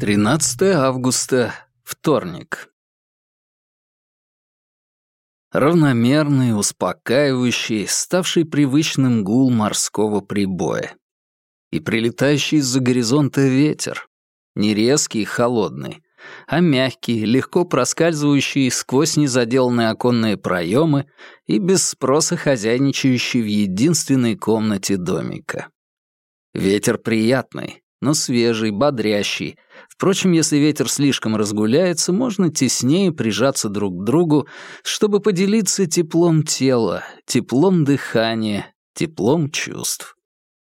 13 августа, вторник. Равномерный, успокаивающий, ставший привычным гул морского прибоя. И прилетающий из-за горизонта ветер. Не резкий и холодный, а мягкий, легко проскальзывающий сквозь незаделанные оконные проемы и без спроса хозяйничающий в единственной комнате домика. Ветер приятный, но свежий, бодрящий. Впрочем, если ветер слишком разгуляется, можно теснее прижаться друг к другу, чтобы поделиться теплом тела, теплом дыхания, теплом чувств.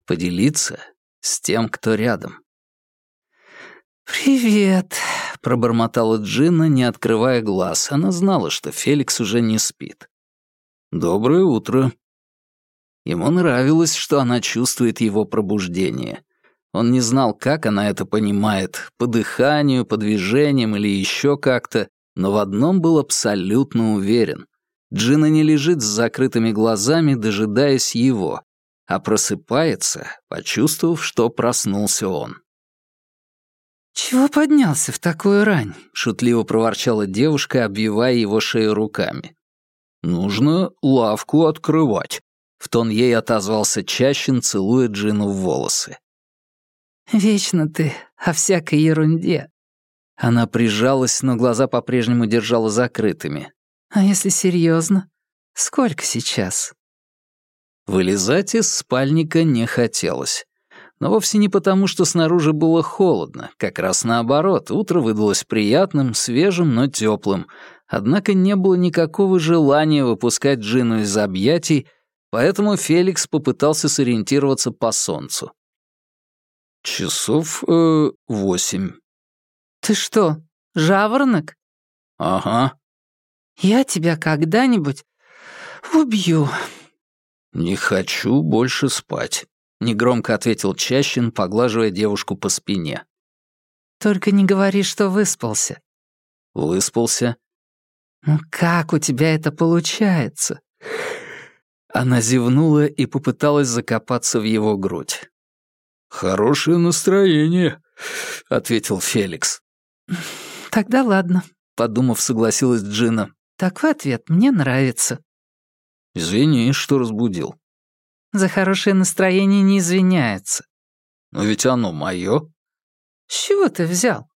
Поделиться с тем, кто рядом. «Привет», — пробормотала Джина, не открывая глаз. Она знала, что Феликс уже не спит. «Доброе утро». Ему нравилось, что она чувствует его пробуждение. Он не знал, как она это понимает, по дыханию, по движениям или еще как-то, но в одном был абсолютно уверен. Джина не лежит с закрытыми глазами, дожидаясь его, а просыпается, почувствовав, что проснулся он. «Чего поднялся в такую рань?» — шутливо проворчала девушка, обвивая его шею руками. «Нужно лавку открывать», — в тон ей отозвался Чащин, целуя Джину в волосы. «Вечно ты о всякой ерунде». Она прижалась, но глаза по-прежнему держала закрытыми. «А если серьезно? Сколько сейчас?» Вылезать из спальника не хотелось. Но вовсе не потому, что снаружи было холодно, как раз наоборот, утро выдалось приятным, свежим, но теплым. Однако не было никакого желания выпускать Джину из объятий, поэтому Феликс попытался сориентироваться по солнцу. «Часов э, восемь». «Ты что, жаворонок?» «Ага». «Я тебя когда-нибудь убью». «Не хочу больше спать». — негромко ответил Чащин, поглаживая девушку по спине. «Только не говори, что выспался». «Выспался». «Ну как у тебя это получается?» Она зевнула и попыталась закопаться в его грудь. «Хорошее настроение», — ответил Феликс. «Тогда ладно», — подумав, согласилась Джина. «Такой ответ мне нравится». «Извини, что разбудил». За хорошее настроение не извиняется. Но ведь оно мое. С чего ты взял?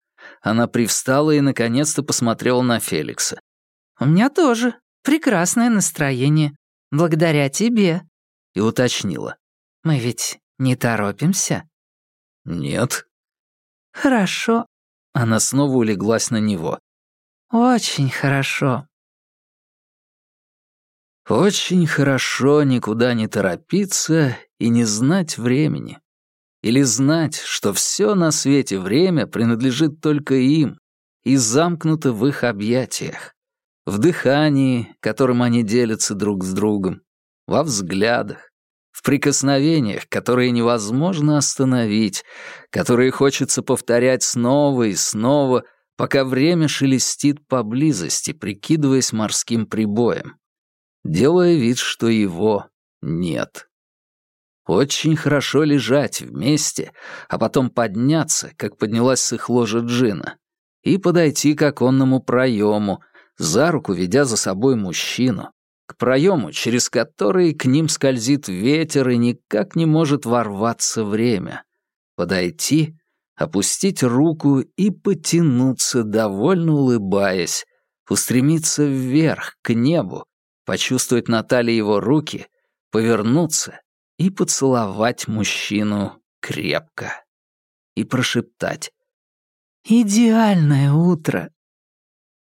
Она привстала и наконец-то посмотрела на Феликса. У меня тоже прекрасное настроение. Благодаря тебе. И уточнила. Мы ведь не торопимся? Нет. Хорошо. Она снова улеглась на него. Очень хорошо. Очень хорошо никуда не торопиться и не знать времени. Или знать, что все на свете время принадлежит только им и замкнуто в их объятиях, в дыхании, которым они делятся друг с другом, во взглядах, в прикосновениях, которые невозможно остановить, которые хочется повторять снова и снова, пока время шелестит поблизости, прикидываясь морским прибоем делая вид, что его нет. Очень хорошо лежать вместе, а потом подняться, как поднялась с их ложа Джина, и подойти к оконному проему, за руку ведя за собой мужчину, к проему, через который к ним скользит ветер и никак не может ворваться время. Подойти, опустить руку и потянуться, довольно улыбаясь, устремиться вверх, к небу, почувствовать на талии его руки, повернуться и поцеловать мужчину крепко. И прошептать «Идеальное утро!»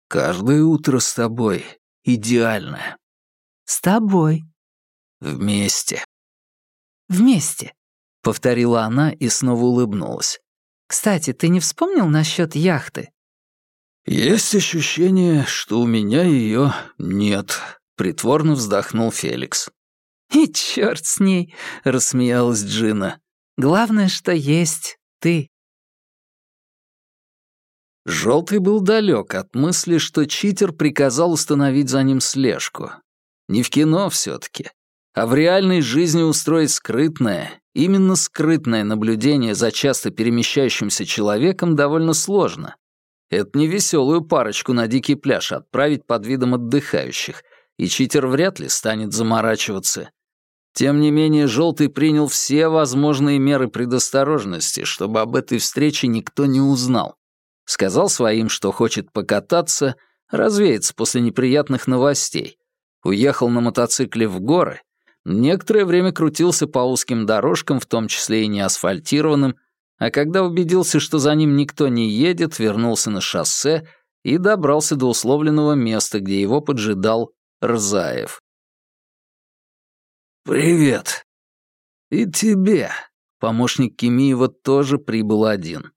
«Каждое утро с тобой идеальное». «С тобой». «Вместе». «Вместе», — повторила она и снова улыбнулась. «Кстати, ты не вспомнил насчет яхты?» «Есть ощущение, что у меня ее нет», Притворно вздохнул Феликс. «И черт с ней!» — рассмеялась Джина. «Главное, что есть ты». Желтый был далек от мысли, что читер приказал установить за ним слежку. Не в кино все-таки, а в реальной жизни устроить скрытное Именно скрытное наблюдение за часто перемещающимся человеком довольно сложно. Это не веселую парочку на дикий пляж отправить под видом отдыхающих, и читер вряд ли станет заморачиваться. Тем не менее, Желтый принял все возможные меры предосторожности, чтобы об этой встрече никто не узнал. Сказал своим, что хочет покататься, развеяться после неприятных новостей. Уехал на мотоцикле в горы Некоторое время крутился по узким дорожкам, в том числе и неасфальтированным, а когда убедился, что за ним никто не едет, вернулся на шоссе и добрался до условленного места, где его поджидал Рзаев. «Привет. И тебе». Помощник Кимиева тоже прибыл один.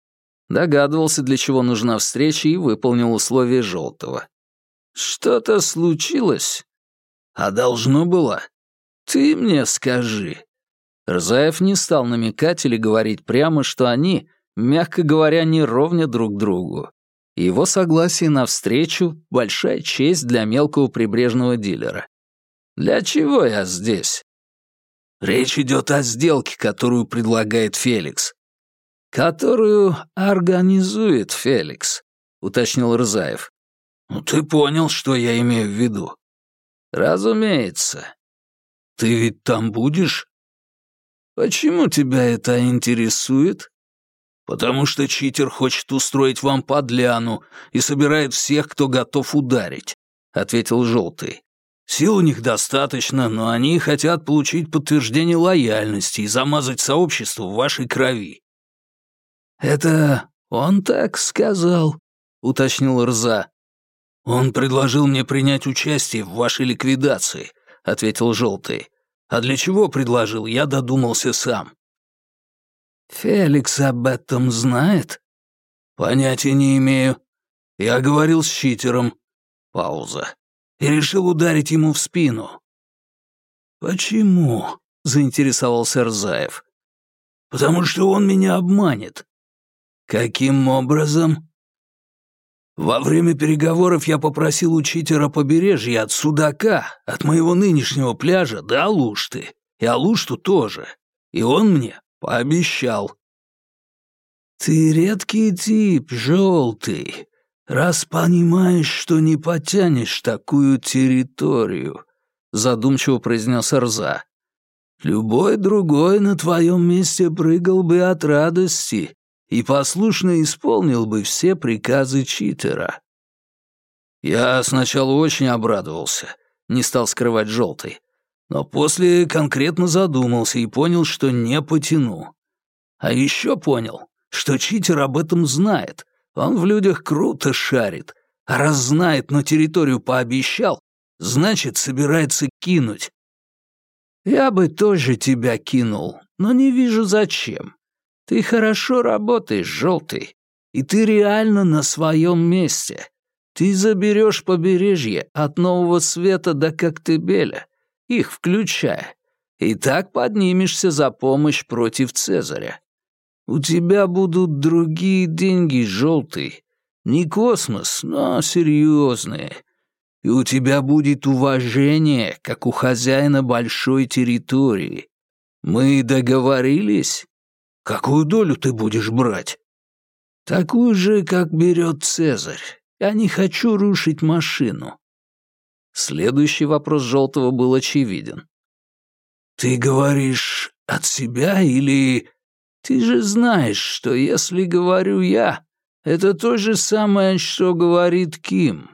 Догадывался, для чего нужна встреча, и выполнил условия Желтого. «Что-то случилось?» «А должно было. «Ты мне скажи». Рзаев не стал намекать или говорить прямо, что они, мягко говоря, не ровня друг другу. Его согласие на встречу — большая честь для мелкого прибрежного дилера. «Для чего я здесь?» «Речь идет о сделке, которую предлагает Феликс». «Которую организует Феликс», — уточнил Рзаев. «Ну, ты понял, что я имею в виду?» «Разумеется. Ты ведь там будешь? Почему тебя это интересует? Потому что читер хочет устроить вам подляну и собирает всех, кто готов ударить, ответил Желтый. Сил у них достаточно, но они хотят получить подтверждение лояльности и замазать сообщество в вашей крови. Это он так сказал, уточнил Рза. Он предложил мне принять участие в вашей ликвидации, ответил Желтый. «А для чего предложил, я додумался сам». «Феликс об этом знает?» «Понятия не имею. Я говорил с читером». Пауза. «И решил ударить ему в спину». «Почему?» — заинтересовался Рзаев. «Потому что он меня обманет». «Каким образом?» Во время переговоров я попросил у читера побережья от Судака, от моего нынешнего пляжа до Алушты, и Алушту тоже. И он мне пообещал. «Ты редкий тип, желтый, раз понимаешь, что не потянешь такую территорию», — задумчиво произнес Арза. «Любой другой на твоем месте прыгал бы от радости, и послушно исполнил бы все приказы читера. Я сначала очень обрадовался, не стал скрывать желтый, но после конкретно задумался и понял, что не потяну. А еще понял, что читер об этом знает, он в людях круто шарит, а раз знает, но территорию пообещал, значит, собирается кинуть. Я бы тоже тебя кинул, но не вижу зачем. Ты хорошо работаешь, желтый, и ты реально на своем месте. Ты заберешь побережье от Нового Света до Коктебеля, их включая, и так поднимешься за помощь против Цезаря. У тебя будут другие деньги, желтый. Не космос, но серьезные. И у тебя будет уважение, как у хозяина большой территории. Мы договорились? Какую долю ты будешь брать? Такую же, как берет Цезарь. Я не хочу рушить машину. Следующий вопрос Желтого был очевиден. Ты говоришь от себя или... Ты же знаешь, что если говорю я, это то же самое, что говорит Ким,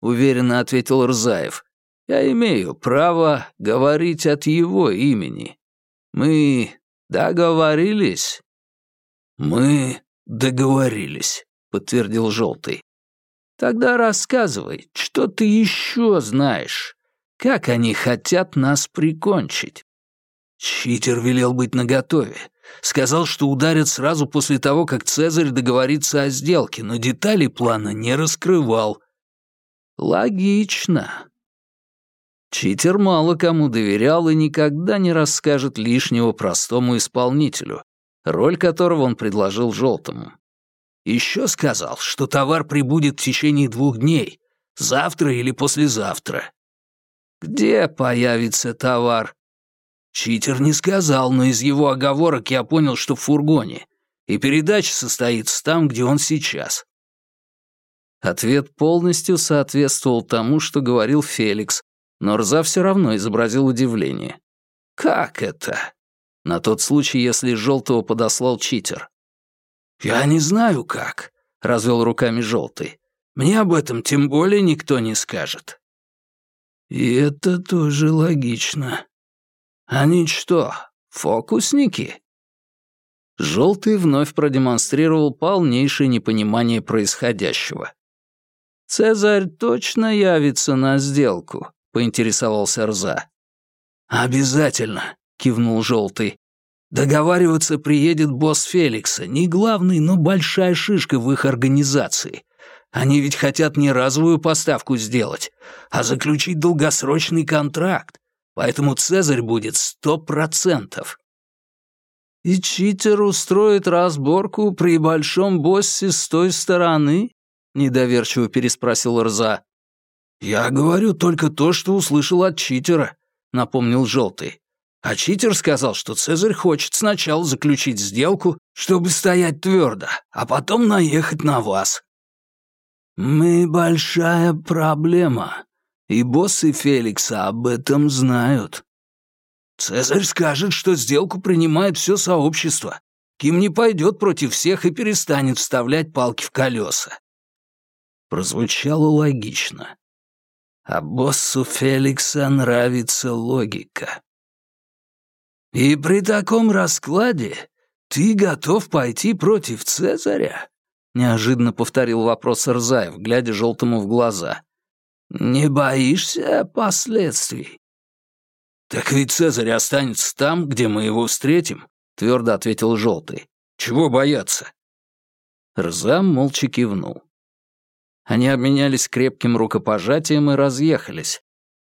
уверенно ответил Рзаев. Я имею право говорить от его имени. Мы «Договорились?» «Мы договорились», — подтвердил Желтый. «Тогда рассказывай, что ты еще знаешь? Как они хотят нас прикончить?» Читер велел быть наготове. Сказал, что ударят сразу после того, как Цезарь договорится о сделке, но детали плана не раскрывал. «Логично. Читер мало кому доверял и никогда не расскажет лишнего простому исполнителю, роль которого он предложил Желтому. Еще сказал, что товар прибудет в течение двух дней, завтра или послезавтра. Где появится товар? Читер не сказал, но из его оговорок я понял, что в фургоне. И передача состоится там, где он сейчас. Ответ полностью соответствовал тому, что говорил Феликс, но Рза все равно изобразил удивление. «Как это?» На тот случай, если Желтого подослал читер. «Я не знаю, как», — развел руками Желтый. «Мне об этом тем более никто не скажет». «И это тоже логично. Они что, фокусники?» Желтый вновь продемонстрировал полнейшее непонимание происходящего. «Цезарь точно явится на сделку?» — поинтересовался Рза. «Обязательно», — кивнул Желтый. «Договариваться приедет босс Феликса, не главный, но большая шишка в их организации. Они ведь хотят не разовую поставку сделать, а заключить долгосрочный контракт, поэтому Цезарь будет сто процентов». «И читер устроит разборку при большом боссе с той стороны?» — недоверчиво переспросил Рза. «Я говорю только то, что услышал от читера», — напомнил Желтый. «А читер сказал, что Цезарь хочет сначала заключить сделку, чтобы стоять твердо, а потом наехать на вас». «Мы большая проблема, и боссы Феликса об этом знают». «Цезарь скажет, что сделку принимает все сообщество. Ким не пойдет против всех и перестанет вставлять палки в колеса». Прозвучало логично. А боссу Феликса нравится логика. И при таком раскладе ты готов пойти против Цезаря? Неожиданно повторил вопрос Рзаев, глядя желтому в глаза. Не боишься последствий? Так ведь Цезарь останется там, где мы его встретим, твердо ответил желтый. Чего бояться? Рза молча кивнул. Они обменялись крепким рукопожатием и разъехались.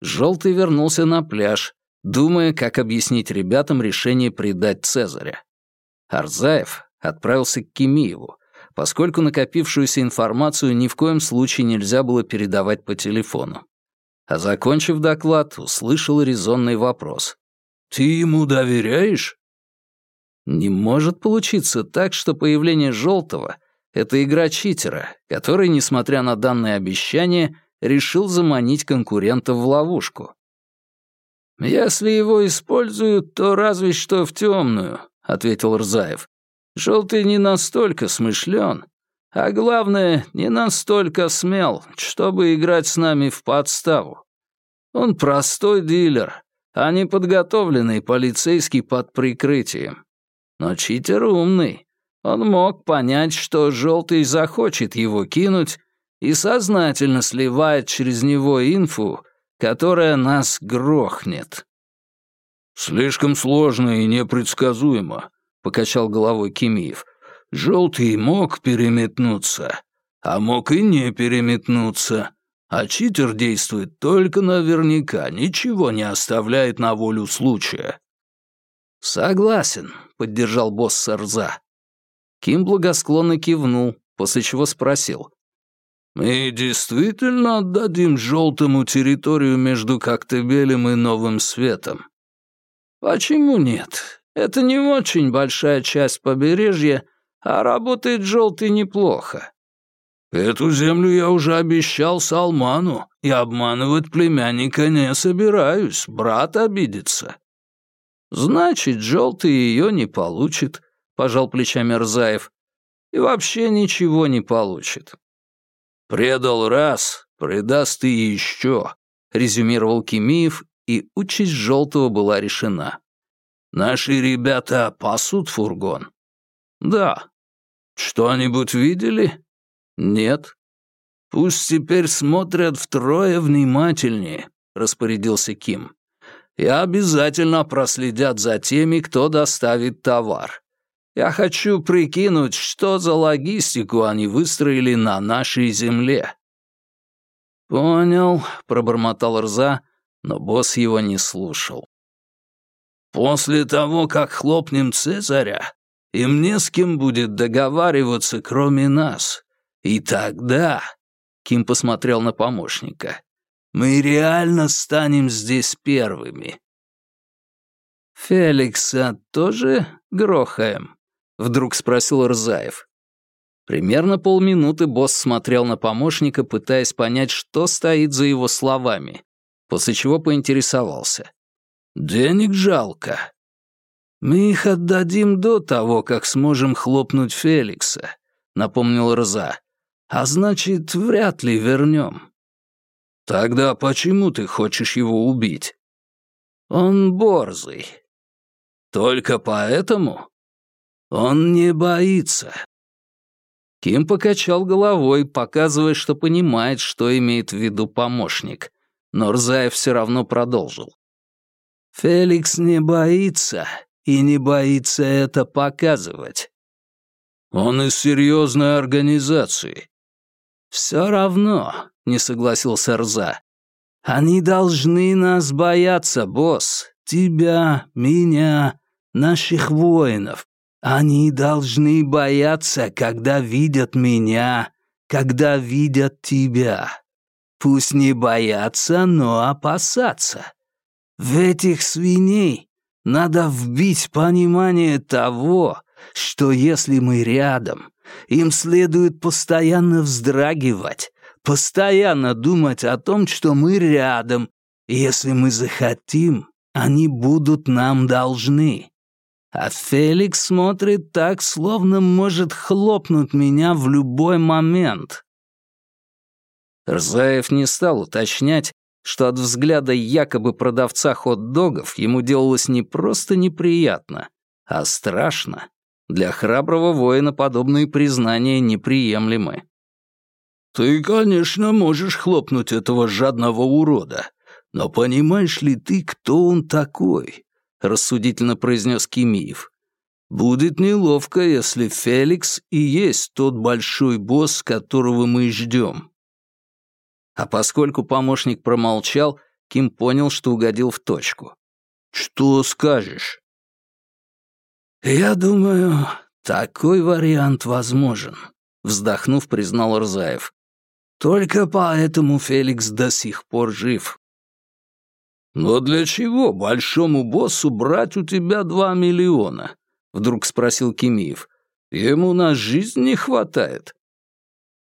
Желтый вернулся на пляж, думая, как объяснить ребятам решение предать Цезаря. Арзаев отправился к Кемиеву, поскольку накопившуюся информацию ни в коем случае нельзя было передавать по телефону. А закончив доклад, услышал резонный вопрос. «Ты ему доверяешь?» Не может получиться так, что появление Желтого это игра читера, который, несмотря на данное обещание, решил заманить конкурента в ловушку. «Если его используют, то разве что в темную», — ответил Рзаев. «Желтый не настолько смышлен, а главное, не настолько смел, чтобы играть с нами в подставу. Он простой дилер, а не подготовленный полицейский под прикрытием. Но читер умный, он мог понять, что Желтый захочет его кинуть, и сознательно сливает через него инфу, которая нас грохнет. «Слишком сложно и непредсказуемо», — покачал головой Кимиев. «Желтый мог переметнуться, а мог и не переметнуться. А читер действует только наверняка, ничего не оставляет на волю случая». «Согласен», — поддержал босс Сарза. Ким благосклонно кивнул, после чего спросил. «Мы действительно отдадим желтому территорию между Коктебелем и Новым Светом?» «Почему нет? Это не очень большая часть побережья, а работает желтый неплохо». «Эту землю я уже обещал Салману, и обманывать племянника не собираюсь, брат обидится». «Значит, желтый ее не получит», — пожал плечами Рзаев. «И вообще ничего не получит». «Предал раз, предаст и еще», — резюмировал Кимиев, и участь Желтого была решена. «Наши ребята пасут фургон?» «Да». «Что-нибудь видели?» «Нет». «Пусть теперь смотрят втрое внимательнее», — распорядился Ким. «И обязательно проследят за теми, кто доставит товар. Я хочу прикинуть, что за логистику они выстроили на нашей земле». «Понял», — пробормотал Рза, но босс его не слушал. «После того, как хлопнем Цезаря, им не с кем будет договариваться, кроме нас. И тогда...» — Ким посмотрел на помощника. «Мы реально станем здесь первыми». «Феликса тоже грохаем?» — вдруг спросил Рзаев. Примерно полминуты босс смотрел на помощника, пытаясь понять, что стоит за его словами, после чего поинтересовался. «Денег жалко. Мы их отдадим до того, как сможем хлопнуть Феликса», — напомнил Рза. «А значит, вряд ли вернем». «Тогда почему ты хочешь его убить?» «Он борзый». «Только поэтому?» «Он не боится». Ким покачал головой, показывая, что понимает, что имеет в виду помощник. Но Рзаев все равно продолжил. «Феликс не боится и не боится это показывать. Он из серьезной организации. Все равно, не согласился Рза. Они должны нас бояться, босс. Тебя, меня, наших воинов. Они должны бояться, когда видят меня, когда видят тебя. Пусть не боятся, но опасаться. В этих свиней надо вбить понимание того, что если мы рядом, им следует постоянно вздрагивать, постоянно думать о том, что мы рядом, если мы захотим, они будут нам должны. А Феликс смотрит так, словно может хлопнуть меня в любой момент. Рзаев не стал уточнять, что от взгляда якобы продавца хот-догов ему делалось не просто неприятно, а страшно. Для храброго воина подобные признания неприемлемы. «Ты, конечно, можешь хлопнуть этого жадного урода, но понимаешь ли ты, кто он такой?» — рассудительно произнес Кимиев. «Будет неловко, если Феликс и есть тот большой босс, которого мы ждем». А поскольку помощник промолчал, Ким понял, что угодил в точку. «Что скажешь?» «Я думаю, такой вариант возможен», — вздохнув, признал Рзаев. «Только поэтому Феликс до сих пор жив». «Но для чего большому боссу брать у тебя два миллиона?» — вдруг спросил Кимиев. «Ему на жизнь не хватает».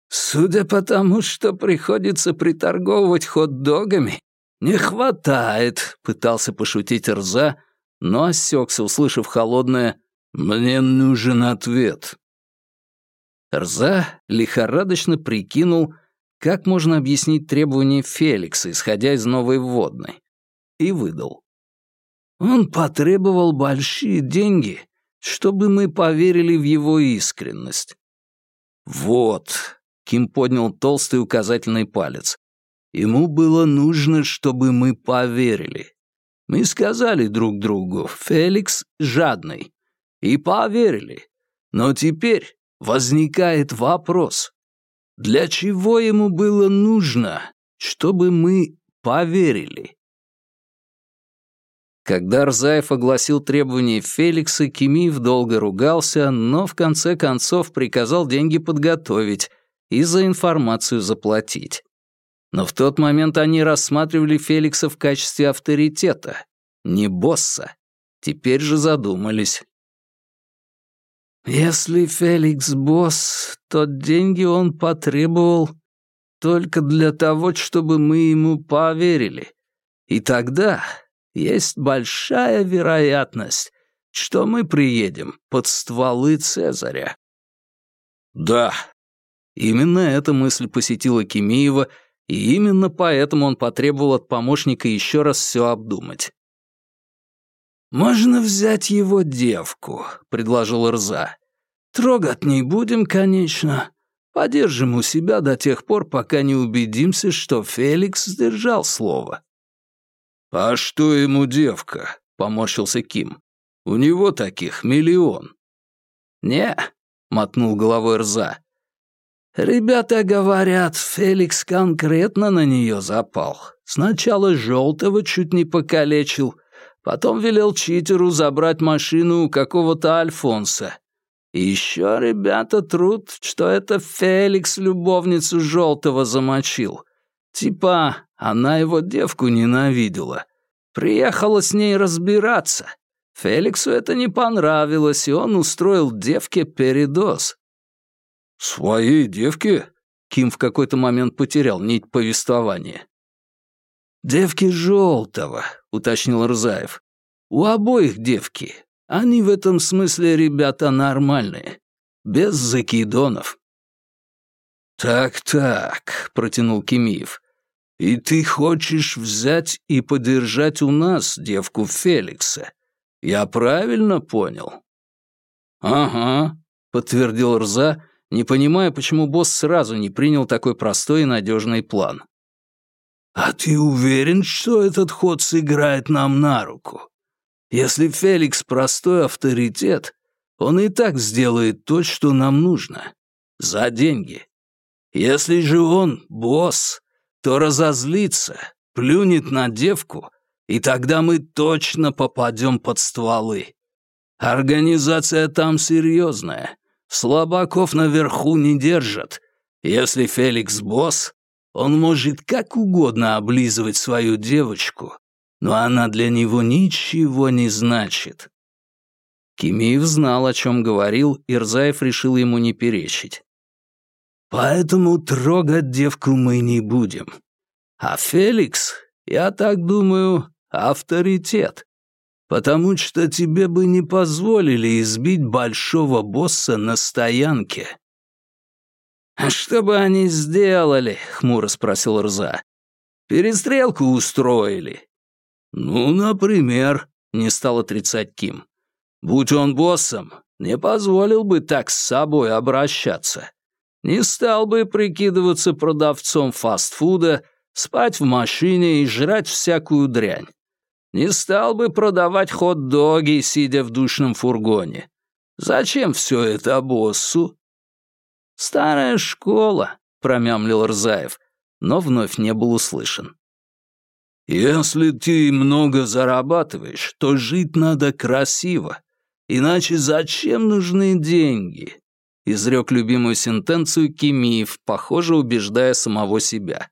Судя по тому, что приходится приторговывать хот-догами, не хватает, пытался пошутить Рза, но осекся, услышав холодное «Мне нужен ответ». Рза лихорадочно прикинул, как можно объяснить требования Феликса, исходя из новой вводной, и выдал. Он потребовал большие деньги, чтобы мы поверили в его искренность. Вот, Ким поднял толстый указательный палец. Ему было нужно, чтобы мы поверили. Мы сказали друг другу, Феликс жадный. И поверили. Но теперь возникает вопрос. Для чего ему было нужно, чтобы мы поверили? Когда Рзаев огласил требования Феликса, Кимиев долго ругался, но в конце концов приказал деньги подготовить — и за информацию заплатить. Но в тот момент они рассматривали Феликса в качестве авторитета, не босса. Теперь же задумались. Если Феликс босс, то деньги он потребовал только для того, чтобы мы ему поверили. И тогда есть большая вероятность, что мы приедем под стволы Цезаря. Да, Именно эта мысль посетила Кимиева, и именно поэтому он потребовал от помощника еще раз все обдумать. «Можно взять его девку», — предложил Рза. «Трогать не будем, конечно. Подержим у себя до тех пор, пока не убедимся, что Феликс сдержал слово». «А что ему девка?» — поморщился Ким. «У него таких миллион». «Не», — мотнул головой Рза. Ребята говорят, Феликс конкретно на нее запал. Сначала желтого чуть не покалечил, потом велел читеру забрать машину у какого-то Альфонса. И еще ребята трут, что это Феликс любовницу желтого замочил. Типа, она его девку ненавидела. Приехала с ней разбираться. Феликсу это не понравилось, и он устроил девке передоз. «Своей девке?» Ким в какой-то момент потерял нить повествования. «Девки желтого», — уточнил Рзаев. «У обоих девки. Они в этом смысле ребята нормальные. Без закидонов». «Так-так», — протянул Кимиев. «И ты хочешь взять и подержать у нас девку Феликса? Я правильно понял?» «Ага», — подтвердил Рза, не понимая, почему босс сразу не принял такой простой и надежный план. «А ты уверен, что этот ход сыграет нам на руку? Если Феликс простой авторитет, он и так сделает то, что нам нужно. За деньги. Если же он босс, то разозлится, плюнет на девку, и тогда мы точно попадем под стволы. Организация там серьезная, Слабаков наверху не держат. Если Феликс босс, он может как угодно облизывать свою девочку, но она для него ничего не значит. Кимиев знал, о чем говорил, и Рзаев решил ему не перечить. «Поэтому трогать девку мы не будем. А Феликс, я так думаю, авторитет потому что тебе бы не позволили избить большого босса на стоянке». «А что бы они сделали?» — хмуро спросил Рза. «Перестрелку устроили». «Ну, например», — не стал отрицать Ким. «Будь он боссом, не позволил бы так с собой обращаться. Не стал бы прикидываться продавцом фастфуда, спать в машине и жрать всякую дрянь. Не стал бы продавать хот-доги, сидя в душном фургоне. Зачем все это боссу? Старая школа, промямлил Рзаев, но вновь не был услышан. Если ты много зарабатываешь, то жить надо красиво. Иначе зачем нужны деньги? Изрек любимую сентенцию Кимиев, похоже, убеждая самого себя.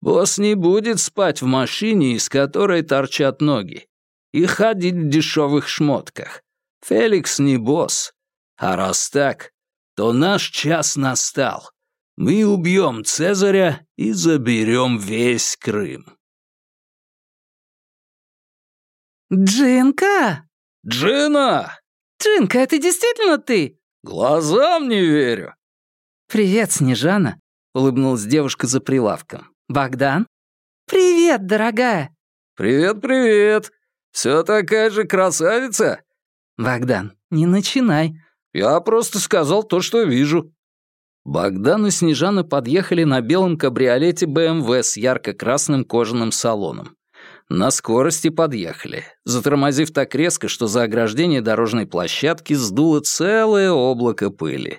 Босс не будет спать в машине, из которой торчат ноги, и ходить в дешевых шмотках. Феликс не босс. А раз так, то наш час настал. Мы убьем Цезаря и заберем весь Крым. «Джинка!» «Джина!» «Джинка, это действительно ты?» «Глазам не верю!» «Привет, Снежана!» — улыбнулась девушка за прилавком. «Богдан?» «Привет, дорогая!» «Привет, привет! Все такая же красавица?» «Богдан, не начинай!» «Я просто сказал то, что вижу». Богдан и Снежана подъехали на белом кабриолете БМВ с ярко-красным кожаным салоном. На скорости подъехали, затормозив так резко, что за ограждение дорожной площадки сдуло целое облако пыли.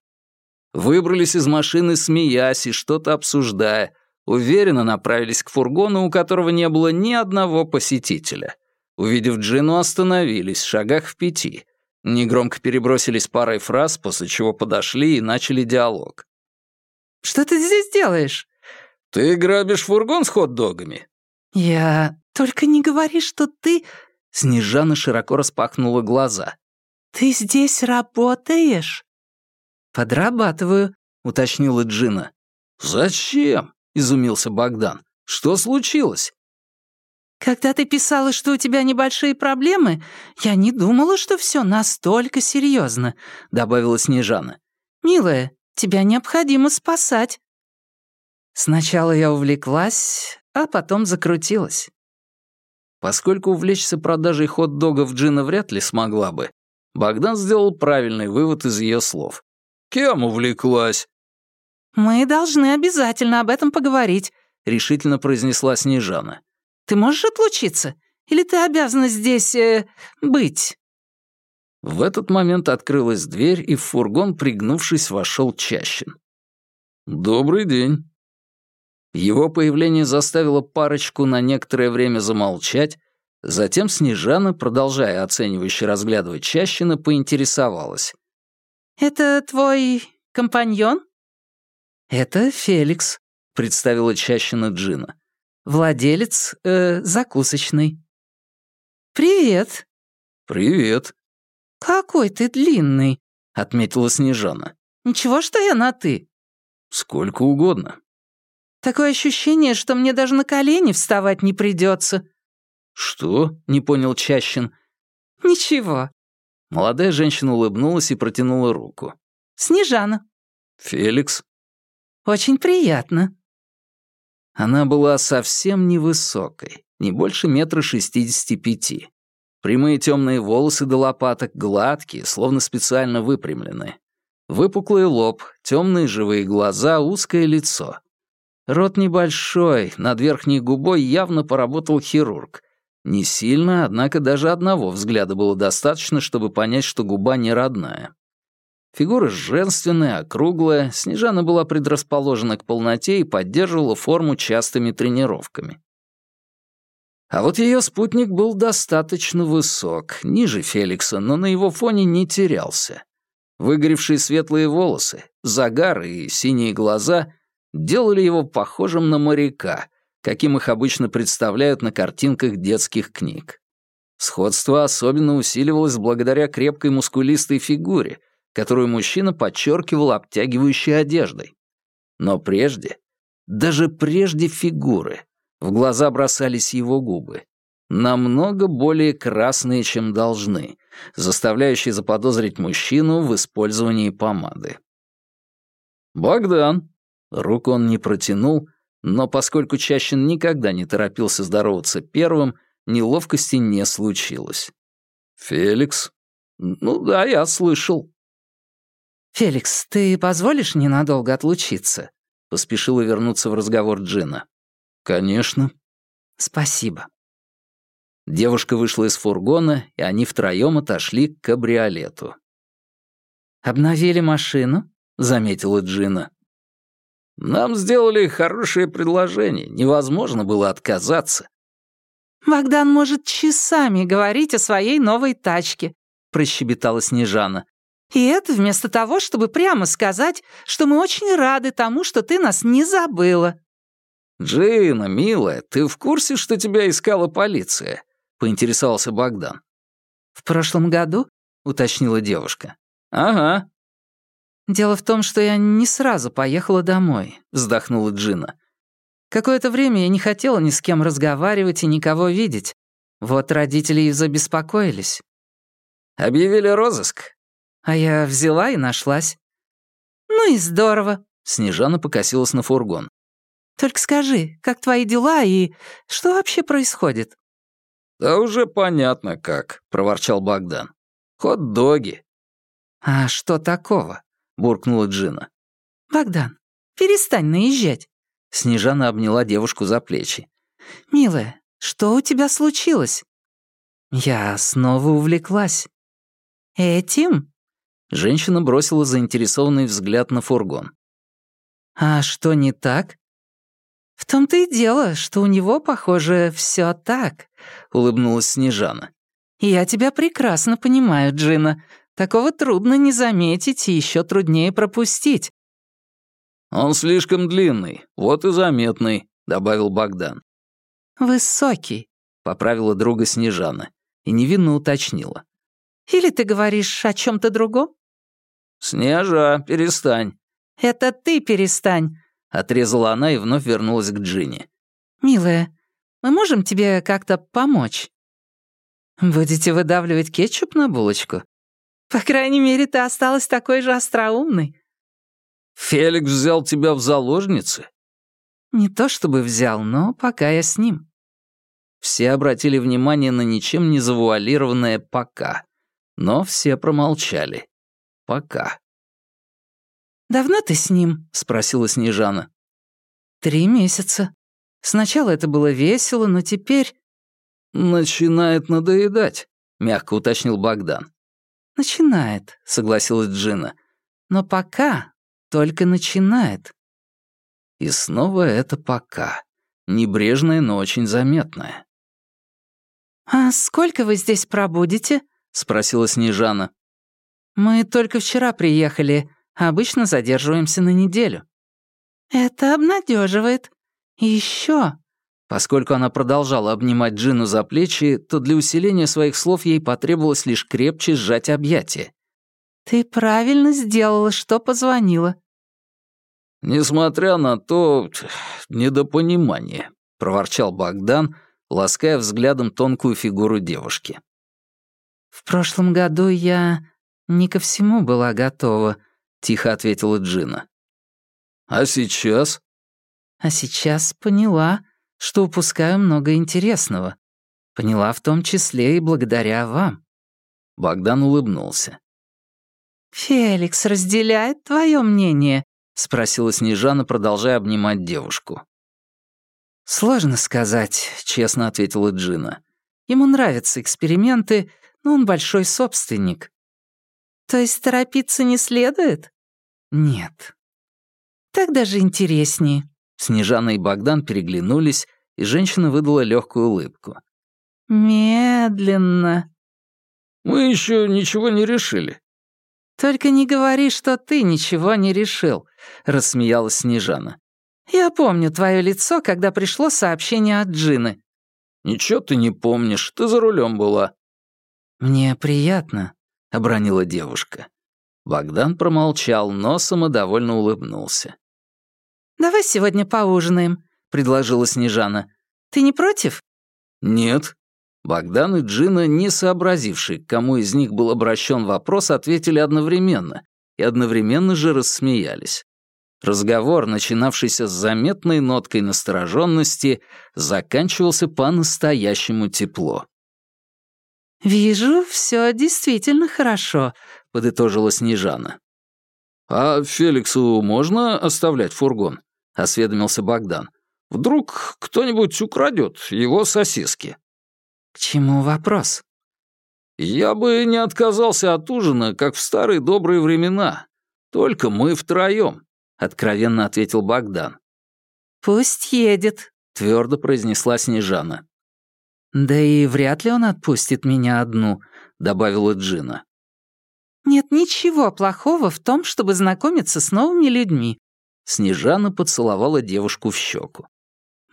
Выбрались из машины, смеясь и что-то обсуждая, уверенно направились к фургону, у которого не было ни одного посетителя. Увидев Джину, остановились, в шагах в пяти. Негромко перебросились парой фраз, после чего подошли и начали диалог. «Что ты здесь делаешь?» «Ты грабишь фургон с хот-догами?» «Я... Только не говори, что ты...» Снежана широко распахнула глаза. «Ты здесь работаешь?» «Подрабатываю», — уточнила Джина. «Зачем?» — изумился Богдан. «Что случилось?» «Когда ты писала, что у тебя небольшие проблемы, я не думала, что все настолько серьезно», — добавила Снежана. «Милая, тебя необходимо спасать». Сначала я увлеклась, а потом закрутилась. Поскольку увлечься продажей хот-догов Джина вряд ли смогла бы, Богдан сделал правильный вывод из ее слов. «Кем увлеклась?» «Мы должны обязательно об этом поговорить», — решительно произнесла Снежана. «Ты можешь отлучиться? Или ты обязана здесь... Э, быть?» В этот момент открылась дверь, и в фургон, пригнувшись, вошел Чащин. «Добрый день». Его появление заставило парочку на некоторое время замолчать, затем Снежана, продолжая оценивающе разглядывать Чащина, поинтересовалась. «Это твой компаньон?» «Это Феликс», — представила Чащина Джина. «Владелец э, закусочной». «Привет». «Привет». «Какой ты длинный», — отметила Снежана. «Ничего, что я на «ты». «Сколько угодно». «Такое ощущение, что мне даже на колени вставать не придется. «Что?» — не понял Чащин. «Ничего». Молодая женщина улыбнулась и протянула руку. «Снежана». «Феликс». «Очень приятно». Она была совсем невысокой, не больше метра шестидесяти пяти. Прямые темные волосы до лопаток, гладкие, словно специально выпрямленные. Выпуклый лоб, темные живые глаза, узкое лицо. Рот небольшой, над верхней губой явно поработал хирург. Не сильно, однако даже одного взгляда было достаточно, чтобы понять, что губа не родная. Фигура женственная, округлая, Снежана была предрасположена к полноте и поддерживала форму частыми тренировками. А вот ее спутник был достаточно высок, ниже Феликса, но на его фоне не терялся. Выгоревшие светлые волосы, загар и синие глаза делали его похожим на моряка, каким их обычно представляют на картинках детских книг. Сходство особенно усиливалось благодаря крепкой мускулистой фигуре, которую мужчина подчеркивал обтягивающей одеждой. Но прежде, даже прежде фигуры, в глаза бросались его губы, намного более красные, чем должны, заставляющие заподозрить мужчину в использовании помады. «Богдан!» Руку он не протянул, но поскольку Чащин никогда не торопился здороваться первым, неловкости не случилось. «Феликс?» «Ну да, я слышал». «Феликс, ты позволишь ненадолго отлучиться?» — поспешила вернуться в разговор Джина. «Конечно». «Спасибо». Девушка вышла из фургона, и они втроем отошли к кабриолету. «Обновили машину?» — заметила Джина. Нам сделали хорошее предложение, невозможно было отказаться. «Богдан может часами говорить о своей новой тачке», — прощебетала Снежана. «И это вместо того, чтобы прямо сказать, что мы очень рады тому, что ты нас не забыла». «Джина, милая, ты в курсе, что тебя искала полиция?» — поинтересовался Богдан. «В прошлом году?» — уточнила девушка. «Ага. «Дело в том, что я не сразу поехала домой», — вздохнула Джина. «Какое-то время я не хотела ни с кем разговаривать и никого видеть. Вот родители и забеспокоились». «Объявили розыск?» А я взяла и нашлась. «Ну и здорово», — Снежана покосилась на фургон. «Только скажи, как твои дела и что вообще происходит?» «Да уже понятно как», — проворчал Богдан. «Хот-доги». «А что такого?» Буркнула Джина. «Богдан, перестань наезжать!» Снежана обняла девушку за плечи. «Милая, что у тебя случилось?» «Я снова увлеклась». «Этим?» Женщина бросила заинтересованный взгляд на фургон. «А что не так?» «В том-то и дело, что у него, похоже, все так», — улыбнулась Снежана. «Я тебя прекрасно понимаю, Джина. Такого трудно не заметить и еще труднее пропустить. «Он слишком длинный, вот и заметный», — добавил Богдан. «Высокий», — поправила друга Снежана и невинно уточнила. «Или ты говоришь о чем то другом?» «Снежа, перестань». «Это ты перестань», — отрезала она и вновь вернулась к Джинни. «Милая, мы можем тебе как-то помочь?» «Будете выдавливать кетчуп на булочку?» По крайней мере, ты осталась такой же остроумной». «Феликс взял тебя в заложницы?» «Не то чтобы взял, но пока я с ним». Все обратили внимание на ничем не завуалированное «пока», но все промолчали. «Пока». «Давно ты с ним?» — спросила Снежана. «Три месяца. Сначала это было весело, но теперь...» «Начинает надоедать», — мягко уточнил Богдан. «Начинает», — согласилась Джина. «Но пока только начинает». И снова это «пока». Небрежное, но очень заметное. «А сколько вы здесь пробудете?» — спросила Снежана. «Мы только вчера приехали, а обычно задерживаемся на неделю». «Это обнадеживает. И еще, Поскольку она продолжала обнимать Джину за плечи, то для усиления своих слов ей потребовалось лишь крепче сжать объятия. «Ты правильно сделала, что позвонила». «Несмотря на то недопонимание», — проворчал Богдан, лаская взглядом тонкую фигуру девушки. «В прошлом году я не ко всему была готова», — тихо ответила Джина. «А сейчас?» «А сейчас поняла, что упускаю много интересного. Поняла в том числе и благодаря вам». Богдан улыбнулся. «Феликс разделяет твое мнение?» — спросила Снежана, продолжая обнимать девушку. «Сложно сказать», — честно ответила Джина. «Ему нравятся эксперименты, но он большой собственник». «То есть торопиться не следует?» «Нет». «Так даже интереснее». Снежана и Богдан переглянулись, и женщина выдала легкую улыбку. «Медленно». «Мы еще ничего не решили», «Только не говори, что ты ничего не решил», — рассмеялась Снежана. «Я помню твое лицо, когда пришло сообщение от Джины». «Ничего ты не помнишь, ты за рулем была». «Мне приятно», — обронила девушка. Богдан промолчал, но самодовольно улыбнулся. «Давай сегодня поужинаем», — предложила Снежана. «Ты не против?» «Нет», Богдан и Джина, не сообразившие, к кому из них был обращен вопрос, ответили одновременно и одновременно же рассмеялись. Разговор, начинавшийся с заметной ноткой настороженности, заканчивался по-настоящему тепло. «Вижу, все действительно хорошо», — подытожила Снежана. «А Феликсу можно оставлять фургон?» — осведомился Богдан. «Вдруг кто-нибудь украдет его сосиски?» «К чему вопрос?» «Я бы не отказался от ужина, как в старые добрые времена. Только мы втроем», — откровенно ответил Богдан. «Пусть едет», — твердо произнесла Снежана. «Да и вряд ли он отпустит меня одну», — добавила Джина. «Нет ничего плохого в том, чтобы знакомиться с новыми людьми», — Снежана поцеловала девушку в щеку.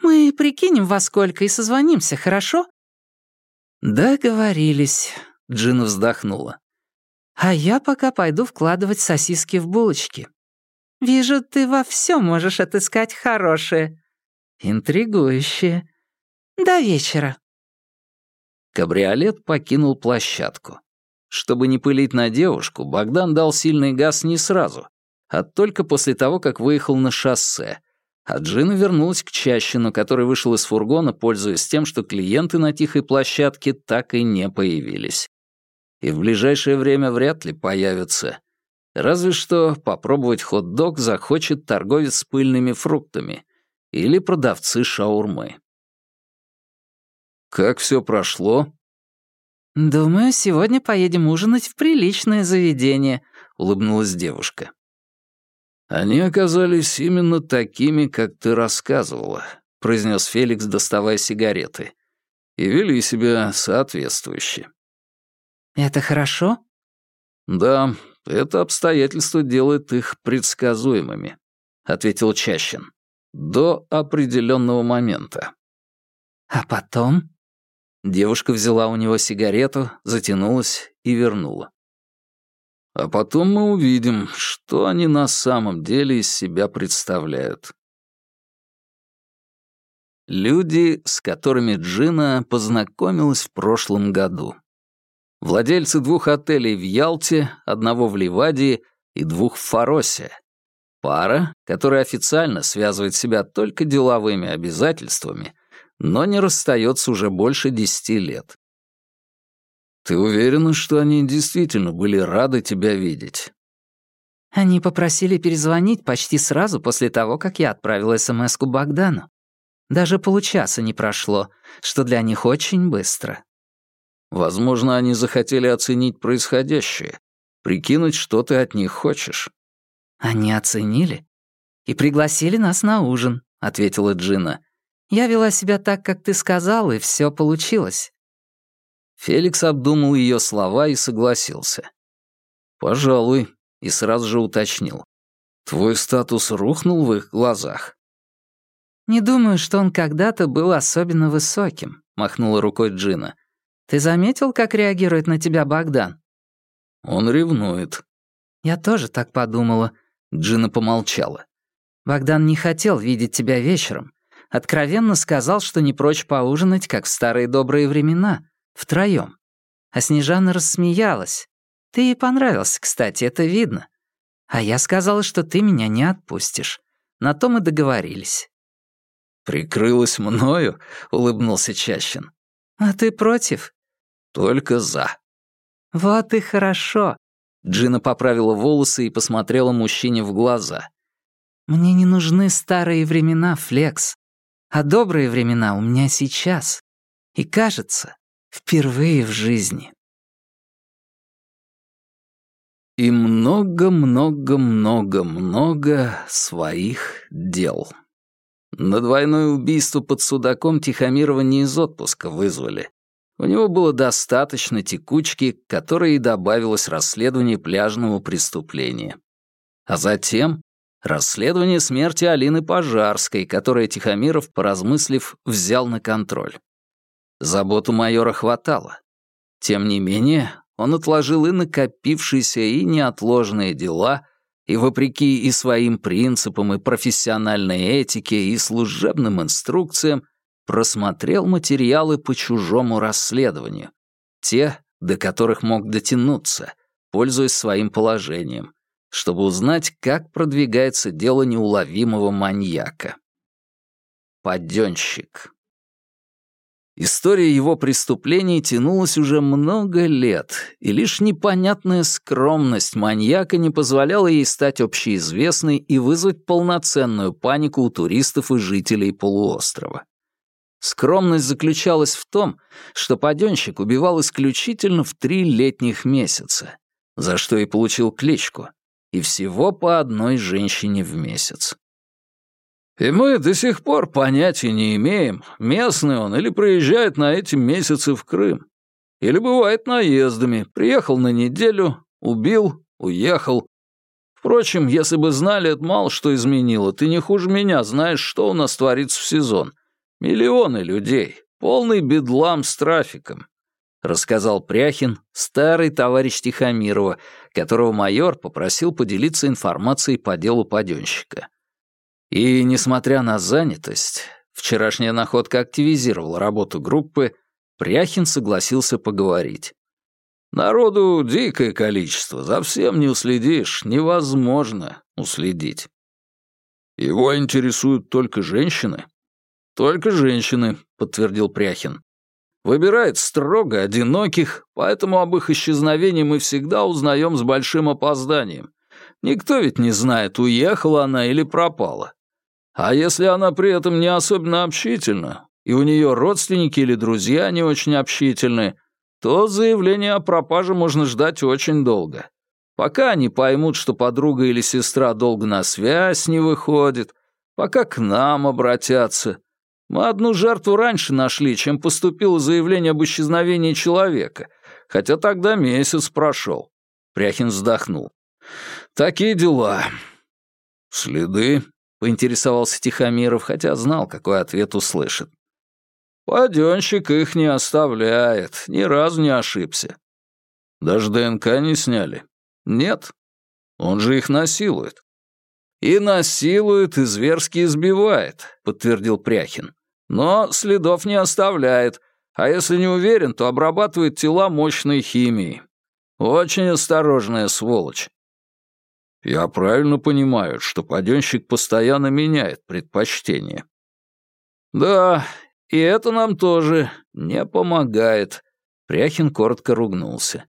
«Мы прикинем во сколько и созвонимся, хорошо?» «Договорились», — Джина вздохнула. «А я пока пойду вкладывать сосиски в булочки. Вижу, ты во всем можешь отыскать хорошее. Интригующее. До вечера». Кабриолет покинул площадку. Чтобы не пылить на девушку, Богдан дал сильный газ не сразу, а только после того, как выехал на шоссе, а Джина вернулась к Чащину, который вышел из фургона, пользуясь тем, что клиенты на тихой площадке так и не появились. И в ближайшее время вряд ли появятся. Разве что попробовать хот-дог захочет торговец с пыльными фруктами или продавцы шаурмы. «Как все прошло?» «Думаю, сегодня поедем ужинать в приличное заведение», — улыбнулась девушка. «Они оказались именно такими, как ты рассказывала», — произнес Феликс, доставая сигареты. «И вели себя соответствующе». «Это хорошо?» «Да, это обстоятельство делает их предсказуемыми», — ответил Чащин. «До определенного момента». «А потом?» Девушка взяла у него сигарету, затянулась и вернула. А потом мы увидим, что они на самом деле из себя представляют. Люди, с которыми Джина познакомилась в прошлом году. Владельцы двух отелей в Ялте, одного в Ливадии и двух в Фаросе. Пара, которая официально связывает себя только деловыми обязательствами, но не расстается уже больше десяти лет. «Ты уверена, что они действительно были рады тебя видеть?» Они попросили перезвонить почти сразу после того, как я отправила СМС-ку Богдану. Даже получаса не прошло, что для них очень быстро. Возможно, они захотели оценить происходящее, прикинуть, что ты от них хочешь. Они оценили и пригласили нас на ужин, ответила Джина. Я вела себя так, как ты сказал, и все получилось. Феликс обдумал ее слова и согласился. «Пожалуй», и сразу же уточнил. «Твой статус рухнул в их глазах?» «Не думаю, что он когда-то был особенно высоким», — махнула рукой Джина. «Ты заметил, как реагирует на тебя Богдан?» «Он ревнует». «Я тоже так подумала», — Джина помолчала. «Богдан не хотел видеть тебя вечером. Откровенно сказал, что не прочь поужинать, как в старые добрые времена, втроём. А Снежана рассмеялась. Ты ей понравился, кстати, это видно. А я сказала, что ты меня не отпустишь. На том и договорились. «Прикрылась мною?» — улыбнулся Чащин. «А ты против?» «Только за». «Вот и хорошо». Джина поправила волосы и посмотрела мужчине в глаза. «Мне не нужны старые времена, Флекс. А добрые времена у меня сейчас. И кажется, впервые в жизни». И много-много-много-много своих дел. На двойное убийство под судаком Тихомирова не из отпуска вызвали. У него было достаточно текучки, которой и добавилось расследование пляжного преступления. А затем расследование смерти Алины Пожарской, которое Тихомиров, поразмыслив, взял на контроль. Заботу майора хватало. Тем не менее, он отложил и накопившиеся, и неотложные дела, и вопреки и своим принципам, и профессиональной этике, и служебным инструкциям, просмотрел материалы по чужому расследованию, те, до которых мог дотянуться, пользуясь своим положением, чтобы узнать, как продвигается дело неуловимого маньяка. Паденщик. История его преступлений тянулась уже много лет, и лишь непонятная скромность маньяка не позволяла ей стать общеизвестной и вызвать полноценную панику у туристов и жителей полуострова. Скромность заключалась в том, что паденщик убивал исключительно в три летних месяца, за что и получил кличку, и всего по одной женщине в месяц. И мы до сих пор понятия не имеем, местный он или проезжает на эти месяцы в Крым. Или бывает наездами, приехал на неделю, убил, уехал. Впрочем, если бы знали, это мало что изменило. Ты не хуже меня знаешь, что у нас творится в сезон. Миллионы людей, полный бедлам с трафиком. Рассказал Пряхин, старый товарищ Тихомирова, которого майор попросил поделиться информацией по делу паденщика. И, несмотря на занятость, вчерашняя находка активизировала работу группы, Пряхин согласился поговорить. «Народу дикое количество, за всем не уследишь, невозможно уследить». «Его интересуют только женщины?» «Только женщины», — подтвердил Пряхин. «Выбирает строго одиноких, поэтому об их исчезновении мы всегда узнаем с большим опозданием. Никто ведь не знает, уехала она или пропала. А если она при этом не особенно общительна, и у нее родственники или друзья не очень общительны, то заявление о пропаже можно ждать очень долго. Пока они поймут, что подруга или сестра долго на связь не выходит, пока к нам обратятся. Мы одну жертву раньше нашли, чем поступило заявление об исчезновении человека, хотя тогда месяц прошел. Пряхин вздохнул. Такие дела. Следы — поинтересовался Тихомиров, хотя знал, какой ответ услышит. «Паденщик их не оставляет, ни разу не ошибся». «Даже ДНК не сняли?» «Нет. Он же их насилует». «И насилует, и зверски избивает», — подтвердил Пряхин. «Но следов не оставляет, а если не уверен, то обрабатывает тела мощной химией. Очень осторожная сволочь. Я правильно понимаю, что паденщик постоянно меняет предпочтение. Да, и это нам тоже не помогает. Пряхин коротко ругнулся.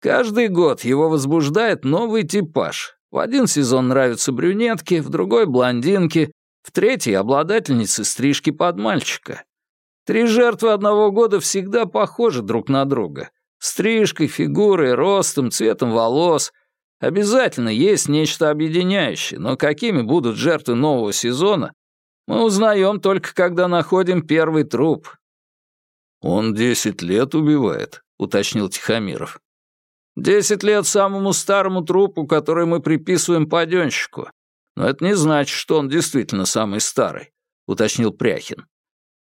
Каждый год его возбуждает новый типаж. В один сезон нравятся брюнетки, в другой — блондинки, в третий — обладательницы стрижки под мальчика. Три жертвы одного года всегда похожи друг на друга. Стрижкой, фигурой, ростом, цветом волос, Обязательно есть нечто объединяющее, но какими будут жертвы нового сезона, мы узнаем только когда находим первый труп. «Он десять лет убивает», — уточнил Тихомиров. «Десять лет самому старому трупу, который мы приписываем паденщику. Но это не значит, что он действительно самый старый. уточнил Пряхин.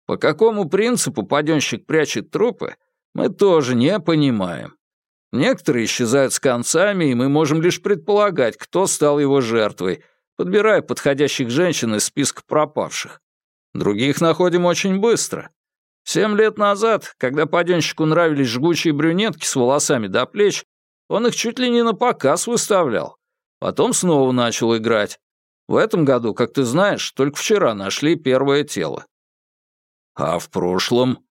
По какому принципу паденщик прячет трупы, мы тоже не понимаем. Некоторые исчезают с концами, и мы можем лишь предполагать, кто стал его жертвой, подбирая подходящих женщин из списка пропавших. Других находим очень быстро. Семь лет назад, когда паденщику нравились жгучие брюнетки с волосами до плеч, он их чуть ли не на показ выставлял. Потом снова начал играть. В этом году, как ты знаешь, только вчера нашли первое тело. А в прошлом?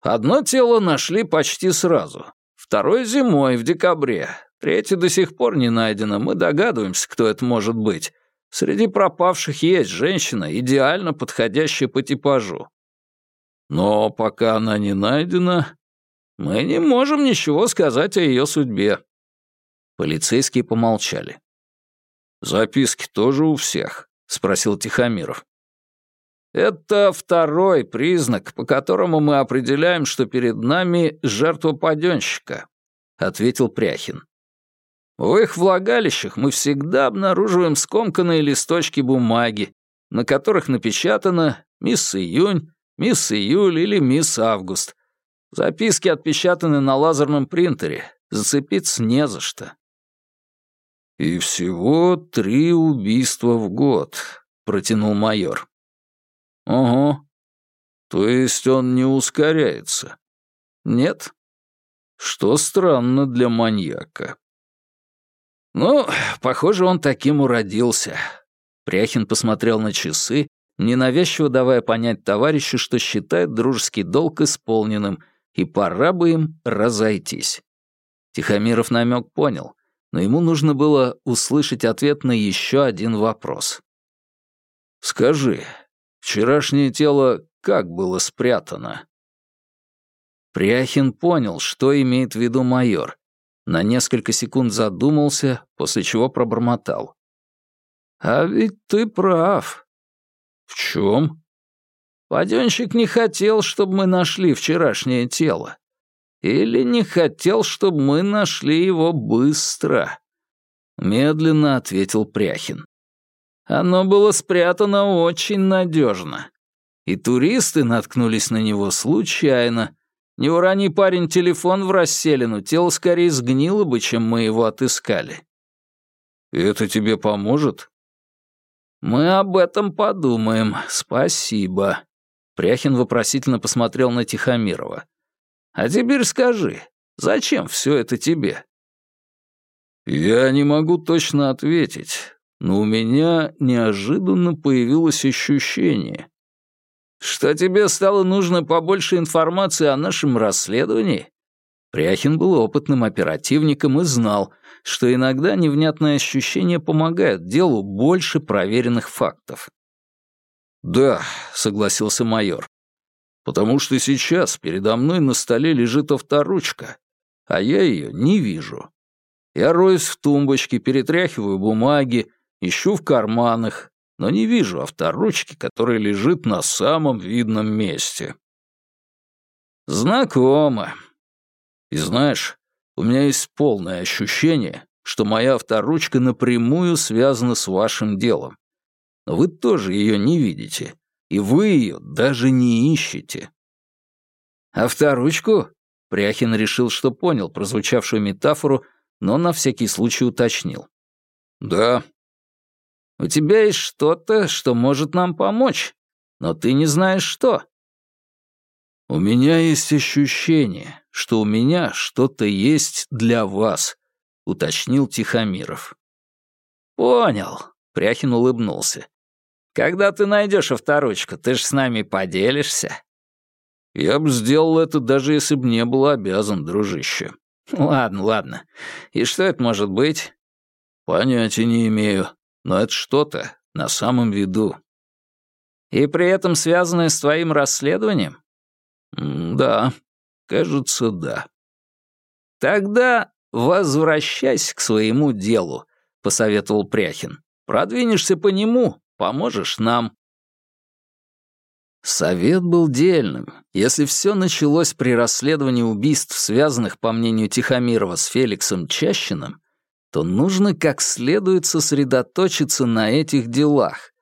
Одно тело нашли почти сразу. Второе зимой, в декабре. Третье до сих пор не найдено. Мы догадываемся, кто это может быть. Среди пропавших есть женщина, идеально подходящая по типажу. Но пока она не найдена, мы не можем ничего сказать о ее судьбе». Полицейские помолчали. «Записки тоже у всех?» — спросил Тихомиров. «Это второй признак, по которому мы определяем, что перед нами жертва паденщика», — ответил Пряхин. «В их влагалищах мы всегда обнаруживаем скомканные листочки бумаги, на которых напечатано «Мисс Июнь», Мисс Июль или Мисс Август. Записки отпечатаны на лазерном принтере. Зацепиться не за что. «И всего три убийства в год», — протянул майор. «Ого. То есть он не ускоряется?» «Нет. Что странно для маньяка». «Ну, похоже, он таким уродился». Пряхин посмотрел на часы ненавязчиво давая понять товарищу, что считает дружеский долг исполненным, и пора бы им разойтись. Тихомиров намек понял, но ему нужно было услышать ответ на еще один вопрос. «Скажи, вчерашнее тело как было спрятано?» Пряхин понял, что имеет в виду майор. На несколько секунд задумался, после чего пробормотал. «А ведь ты прав. «В чем?» «Паденщик не хотел, чтобы мы нашли вчерашнее тело. Или не хотел, чтобы мы нашли его быстро?» Медленно ответил Пряхин. «Оно было спрятано очень надежно. И туристы наткнулись на него случайно. Не урони парень телефон в расселину, тело скорее сгнило бы, чем мы его отыскали». «Это тебе поможет?» «Мы об этом подумаем. Спасибо». Пряхин вопросительно посмотрел на Тихомирова. «А теперь скажи, зачем все это тебе?» «Я не могу точно ответить, но у меня неожиданно появилось ощущение». «Что тебе стало нужно побольше информации о нашем расследовании?» Пряхин был опытным оперативником и знал, что иногда невнятные ощущения помогают делу больше проверенных фактов. «Да», — согласился майор, — «потому что сейчас передо мной на столе лежит авторучка, а я ее не вижу. Я роюсь в тумбочке, перетряхиваю бумаги, ищу в карманах, но не вижу авторучки, которая лежит на самом видном месте». «Знакомо», и знаешь, у меня есть полное ощущение, что моя авторучка напрямую связана с вашим делом. Но вы тоже ее не видите, и вы ее даже не ищете. Авторучку? Пряхин решил, что понял прозвучавшую метафору, но на всякий случай уточнил. Да. У тебя есть что-то, что может нам помочь, но ты не знаешь что. У меня есть ощущение, что у меня что-то есть для вас», — уточнил Тихомиров. «Понял», — Пряхин улыбнулся. «Когда ты найдешь авторучку, ты ж с нами поделишься». «Я бы сделал это, даже если бы не был обязан, дружище». «Ладно, ладно. И что это может быть?» «Понятия не имею, но это что-то на самом виду». «И при этом связанное с твоим расследованием?» «Да, Кажется, да. Тогда возвращайся к своему делу, посоветовал Пряхин. Продвинешься по нему, поможешь нам. Совет был дельным. Если все началось при расследовании убийств, связанных, по мнению Тихомирова, с Феликсом Чащиным, то нужно как следует сосредоточиться на этих делах.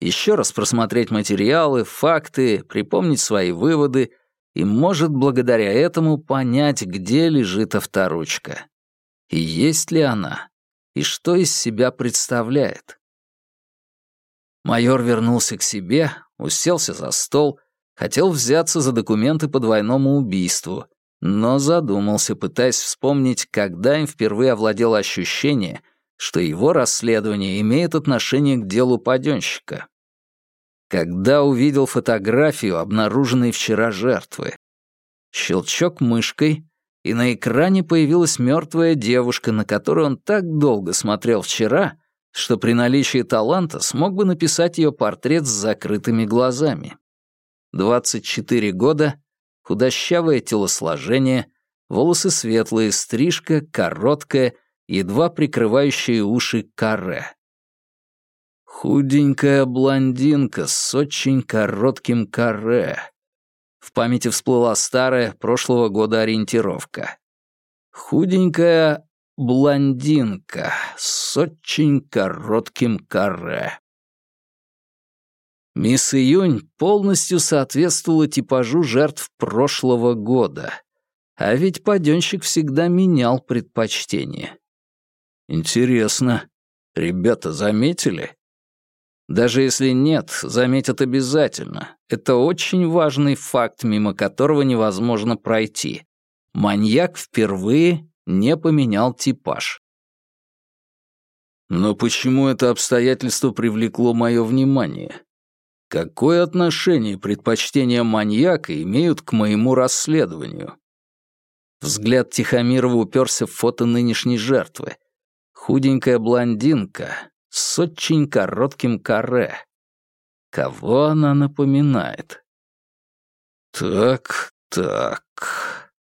еще раз просмотреть материалы, факты, припомнить свои выводы и может благодаря этому понять, где лежит авторучка. И есть ли она, и что из себя представляет. Майор вернулся к себе, уселся за стол, хотел взяться за документы по двойному убийству, но задумался, пытаясь вспомнить, когда им впервые овладело ощущение, что его расследование имеет отношение к делу паденщика. Когда увидел фотографию, обнаруженной вчера жертвы. Щелчок мышкой, и на экране появилась мертвая девушка, на которую он так долго смотрел вчера, что при наличии таланта смог бы написать ее портрет с закрытыми глазами. 24 года, худощавое телосложение, волосы светлые, стрижка короткая, едва прикрывающая уши каре. Худенькая блондинка с очень коротким каре. В памяти всплыла старая, прошлого года ориентировка. Худенькая блондинка с очень коротким каре. Мисс Июнь полностью соответствовала типажу жертв прошлого года. А ведь паденщик всегда менял предпочтение. Интересно, ребята заметили? Даже если нет, заметят обязательно. Это очень важный факт, мимо которого невозможно пройти. Маньяк впервые не поменял типаж. Но почему это обстоятельство привлекло мое внимание? Какое отношение предпочтения маньяка имеют к моему расследованию? Взгляд Тихомирова уперся в фото нынешней жертвы. Худенькая блондинка с очень коротким каре. Кого она напоминает? Так, так.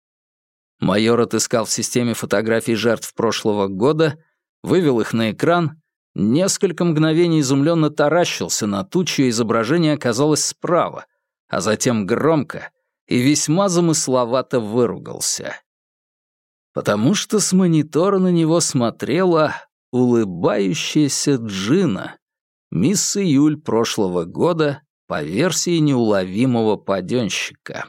Майор отыскал в системе фотографий жертв прошлого года, вывел их на экран, несколько мгновений изумленно таращился на ту, чье изображение оказалось справа, а затем громко и весьма замысловато выругался. Потому что с монитора на него смотрела улыбающаяся Джина, мисс Июль прошлого года по версии неуловимого паденщика.